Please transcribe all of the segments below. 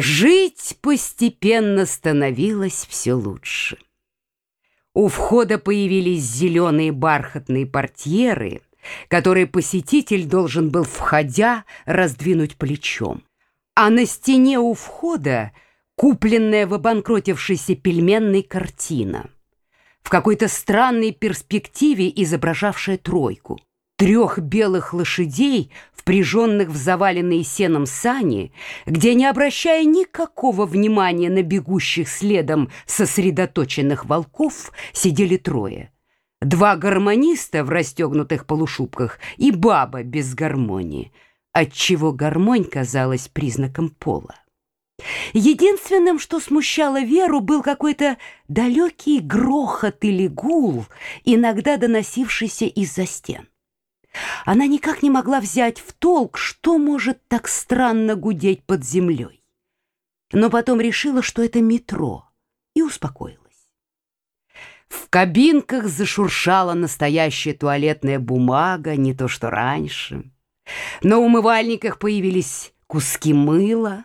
Жить постепенно становилось все лучше. У входа появились зеленые бархатные портьеры, которые посетитель должен был, входя, раздвинуть плечом. А на стене у входа купленная в обанкротившейся пельменной картина, в какой-то странной перспективе изображавшая тройку трех белых лошадей, впряженных в заваленные сеном сани, где, не обращая никакого внимания на бегущих следом сосредоточенных волков, сидели трое. Два гармониста в расстегнутых полушубках и баба без гармонии, отчего гармонь казалась признаком пола. Единственным, что смущало Веру, был какой-то далекий грохот или гул, иногда доносившийся из-за стен. Она никак не могла взять в толк, что может так странно гудеть под землей. Но потом решила, что это метро, и успокоилась. В кабинках зашуршала настоящая туалетная бумага, не то что раньше. На умывальниках появились куски мыла,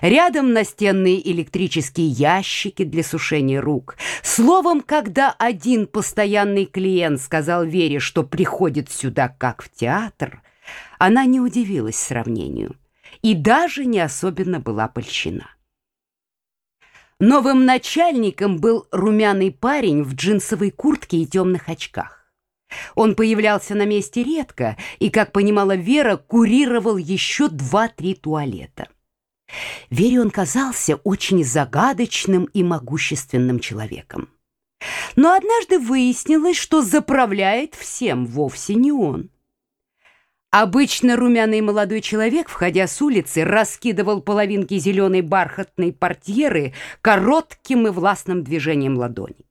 Рядом настенные электрические ящики для сушения рук. Словом, когда один постоянный клиент сказал Вере, что приходит сюда как в театр, она не удивилась сравнению и даже не особенно была польщена. Новым начальником был румяный парень в джинсовой куртке и темных очках. Он появлялся на месте редко и, как понимала Вера, курировал еще два-три туалета. Вере он казался очень загадочным и могущественным человеком. Но однажды выяснилось, что заправляет всем вовсе не он. Обычно румяный молодой человек, входя с улицы, раскидывал половинки зеленой бархатной портьеры коротким и властным движением ладони.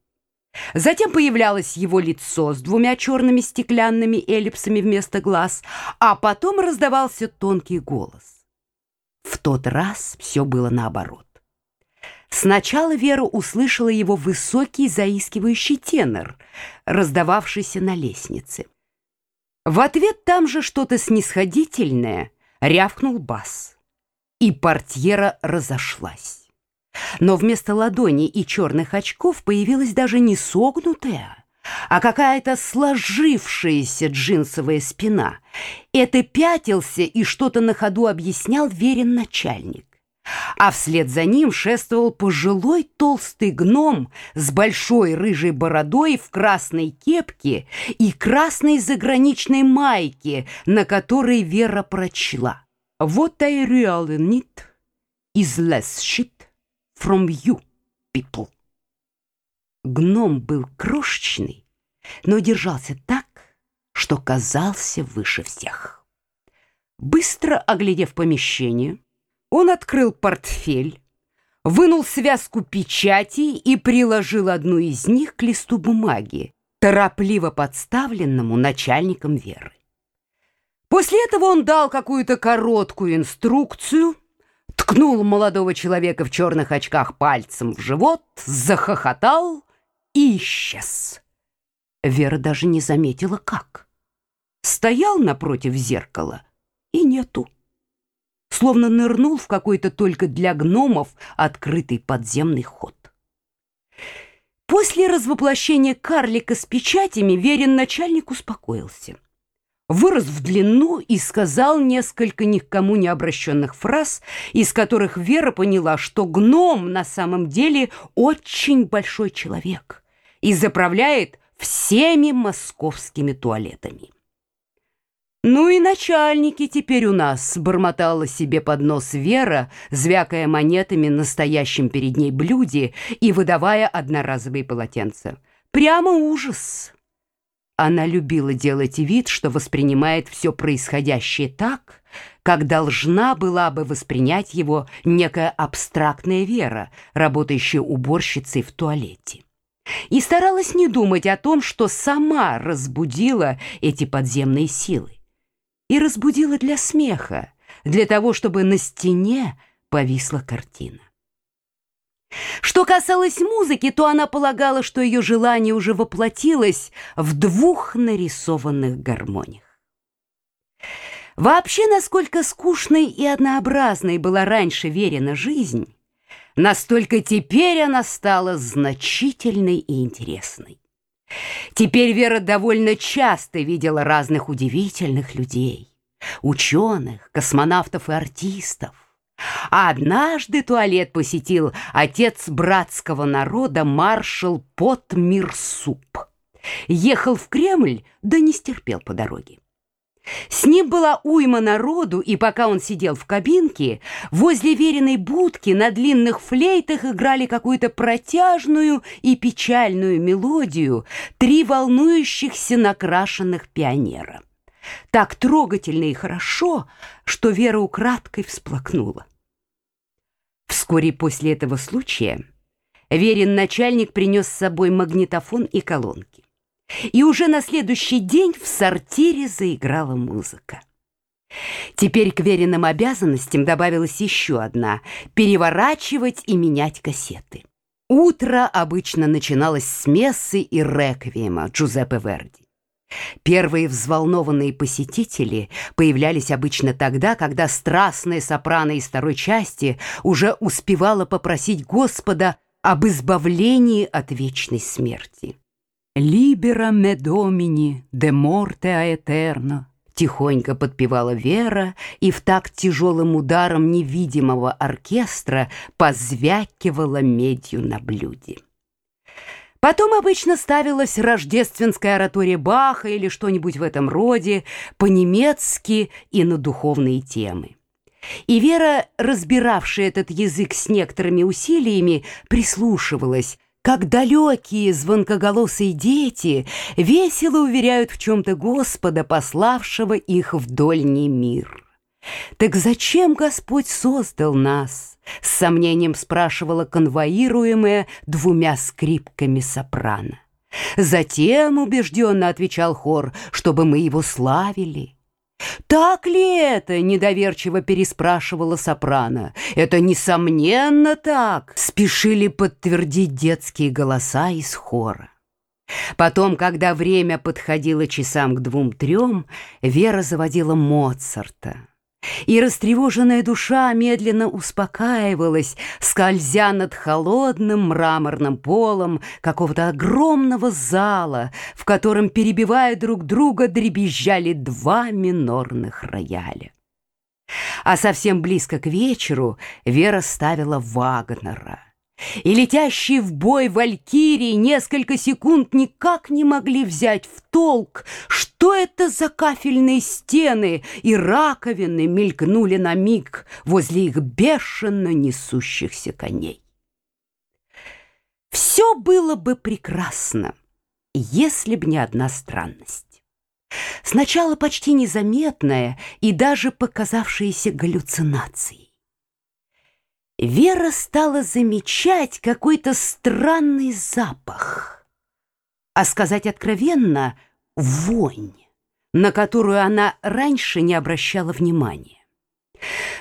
Затем появлялось его лицо с двумя черными стеклянными эллипсами вместо глаз, а потом раздавался тонкий голос. Тот раз все было наоборот. Сначала Вера услышала его высокий заискивающий тенор, раздававшийся на лестнице. В ответ там же что-то снисходительное рявкнул бас, и портьера разошлась. Но вместо ладони и черных очков появилась даже не согнутая, а какая-то сложившаяся джинсовая спина. Это пятился и что-то на ходу объяснял верен начальник. А вслед за ним шествовал пожилой толстый гном с большой рыжей бородой в красной кепке и красной заграничной майке, на которой Вера прочла. «What I really need is less shit from you, people». Гном был крошечный, но держался так, что казался выше всех. Быстро оглядев помещение, он открыл портфель, вынул связку печатей и приложил одну из них к листу бумаги, торопливо подставленному начальником Веры. После этого он дал какую-то короткую инструкцию, ткнул молодого человека в черных очках пальцем в живот, захохотал и исчез. Вера даже не заметила, как. Стоял напротив зеркала и нету. Словно нырнул в какой-то только для гномов открытый подземный ход. После развоплощения карлика с печатями верен начальник успокоился. Вырос в длину и сказал несколько ни к кому не обращенных фраз, из которых Вера поняла, что гном на самом деле очень большой человек и заправляет всеми московскими туалетами. «Ну и начальники теперь у нас», — бормотала себе под нос Вера, звякая монетами на стоящем перед ней блюде и выдавая одноразовые полотенца. «Прямо ужас!» Она любила делать вид, что воспринимает все происходящее так, как должна была бы воспринять его некая абстрактная Вера, работающая уборщицей в туалете и старалась не думать о том, что сама разбудила эти подземные силы. И разбудила для смеха, для того, чтобы на стене повисла картина. Что касалось музыки, то она полагала, что ее желание уже воплотилось в двух нарисованных гармониях. Вообще, насколько скучной и однообразной была раньше Верина жизнь, настолько теперь она стала значительной и интересной. Теперь Вера довольно часто видела разных удивительных людей, ученых, космонавтов и артистов. А однажды туалет посетил отец братского народа маршал Потмирсуп. Ехал в Кремль, да не стерпел по дороге. С ним была уйма народу, и пока он сидел в кабинке, возле веренной будки на длинных флейтах играли какую-то протяжную и печальную мелодию три волнующихся накрашенных пионера. Так трогательно и хорошо, что Вера украдкой всплакнула. Вскоре после этого случая Верин начальник принес с собой магнитофон и колонки. И уже на следующий день в сортире заиграла музыка. Теперь к веренным обязанностям добавилась еще одна — переворачивать и менять кассеты. Утро обычно начиналось с мессы и реквиема Джузеппе Верди. Первые взволнованные посетители появлялись обычно тогда, когда страстная сопрано из второй части уже успевала попросить Господа об избавлении от вечной смерти. «Libera me domini de morte aeterna», тихонько подпевала Вера и в такт тяжелым ударом невидимого оркестра позвякивала медью на блюде. Потом обычно ставилась рождественская оратория Баха или что-нибудь в этом роде, по-немецки и на духовные темы. И Вера, разбиравшая этот язык с некоторыми усилиями, прислушивалась, как далекие звонкоголосые дети весело уверяют в чем-то Господа, пославшего их в дольний мир. «Так зачем Господь создал нас?» — с сомнением спрашивала конвоируемая двумя скрипками сопрано. «Затем, — убежденно отвечал хор, — чтобы мы его славили». «Так ли это?» — недоверчиво переспрашивала сопрано. «Это, несомненно, так!» — спешили подтвердить детские голоса из хора. Потом, когда время подходило часам к двум-трем, Вера заводила Моцарта и растревоженная душа медленно успокаивалась, скользя над холодным мраморным полом какого-то огромного зала, в котором, перебивая друг друга, дребезжали два минорных рояля. А совсем близко к вечеру Вера ставила Вагнера — и летящие в бой валькирии несколько секунд никак не могли взять в толк, что это за кафельные стены и раковины мелькнули на миг возле их бешено несущихся коней. Все было бы прекрасно, если б не одна странность. Сначала почти незаметная и даже показавшаяся галлюцинацией. Вера стала замечать какой-то странный запах. А сказать откровенно, вонь, на которую она раньше не обращала внимания.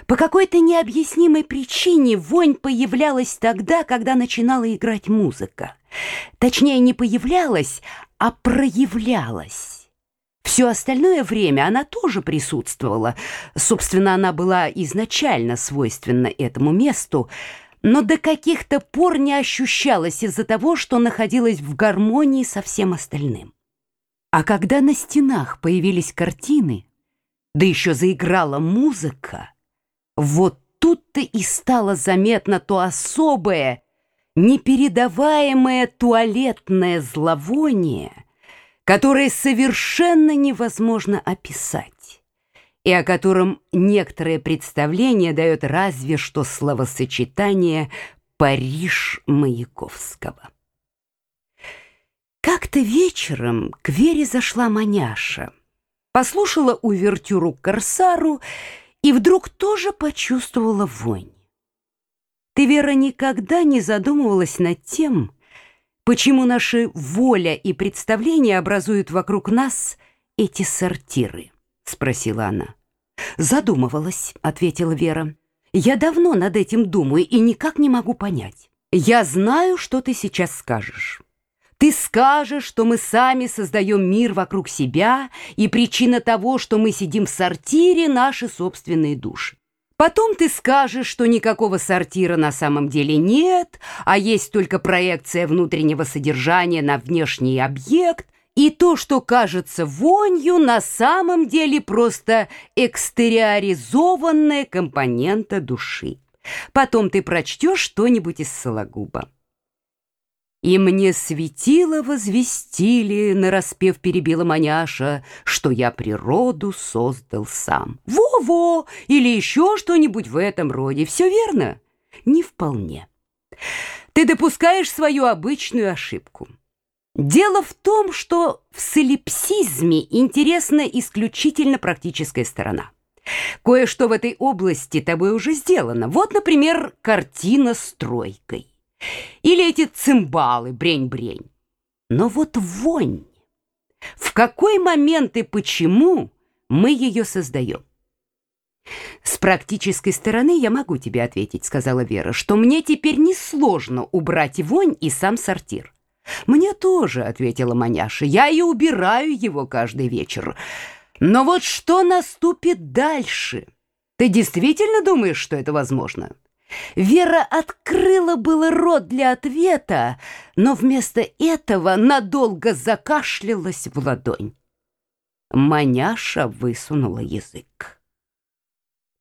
По какой-то необъяснимой причине вонь появлялась тогда, когда начинала играть музыка. Точнее, не появлялась, а проявлялась. Все остальное время она тоже присутствовала. Собственно, она была изначально свойственна этому месту, но до каких-то пор не ощущалась из-за того, что находилась в гармонии со всем остальным. А когда на стенах появились картины, да еще заиграла музыка, вот тут-то и стало заметно то особое, непередаваемое туалетное зловоние — которое совершенно невозможно описать и о котором некоторое представление дает разве что словосочетание «Париж Маяковского». Как-то вечером к Вере зашла маняша, послушала увертюру к корсару и вдруг тоже почувствовала вонь. Ты, Вера, никогда не задумывалась над тем, Почему наши воля и представления образуют вокруг нас эти сортиры? Спросила она. Задумывалась, ответила Вера. Я давно над этим думаю и никак не могу понять. Я знаю, что ты сейчас скажешь. Ты скажешь, что мы сами создаем мир вокруг себя, и причина того, что мы сидим в сортире, наши собственные души. Потом ты скажешь, что никакого сортира на самом деле нет, а есть только проекция внутреннего содержания на внешний объект, и то, что кажется вонью, на самом деле просто экстериоризованная компонента души. Потом ты прочтешь что-нибудь из Сологуба. И мне светило возвестили, нараспев перебила маняша, что я природу создал сам. Во-во! Или еще что-нибудь в этом роде. Все верно? Не вполне. Ты допускаешь свою обычную ошибку. Дело в том, что в солипсизме интересна исключительно практическая сторона. Кое-что в этой области тобой уже сделано. Вот, например, картина с тройкой. Или эти цимбалы, брень-брень. Но вот вонь. В какой момент и почему мы ее создаем? «С практической стороны я могу тебе ответить», — сказала Вера, «что мне теперь несложно убрать вонь и сам сортир». «Мне тоже», — ответила Маняша, — «я и убираю его каждый вечер. Но вот что наступит дальше? Ты действительно думаешь, что это возможно?» Вера открыла было рот для ответа, но вместо этого надолго закашлялась в ладонь. Маняша высунула язык.